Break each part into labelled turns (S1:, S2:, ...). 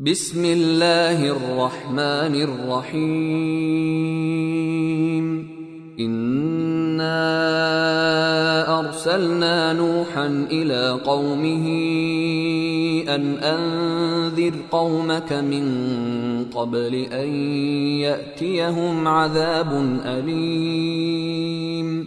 S1: بسم الله الرحمن الرحيم. إنا أرسلنا نوحا إلى قومه أن أنذر قومك من قبل أن يأتيهم عذاب أليم.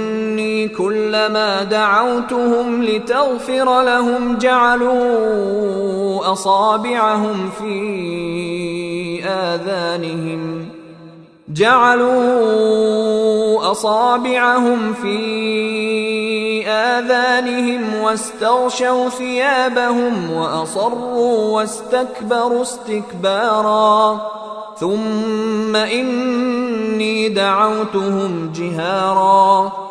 S1: كلما دعوتهم لتغفر لهم جعلوا أصابعهم في آذانهم. جعلوا أصابعهم في آذانهم واستغشوا ثيابهم وأصروا واستكبروا استكبارا. ثم إني دعوتهم جهارا.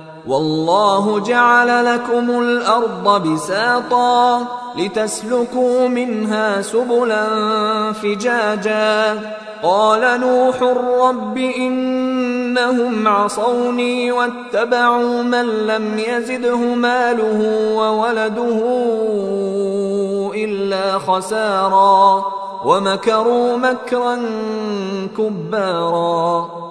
S1: والله جعل لكم الأرض بساطا لتسلكوا منها سبلا فجاجا. قال نوح رب إنهم عصوني واتبعوا من لم يزده ماله وولده إلا خسارا. ومكروا مكرا كبارا.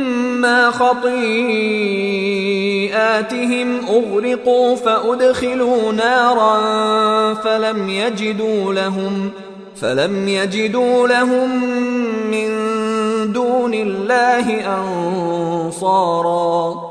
S1: مما خطيئاتهم اغرقوا فادخلوا نارا فلم يجدوا لهم فلم يجدوا لهم من دون الله انصارا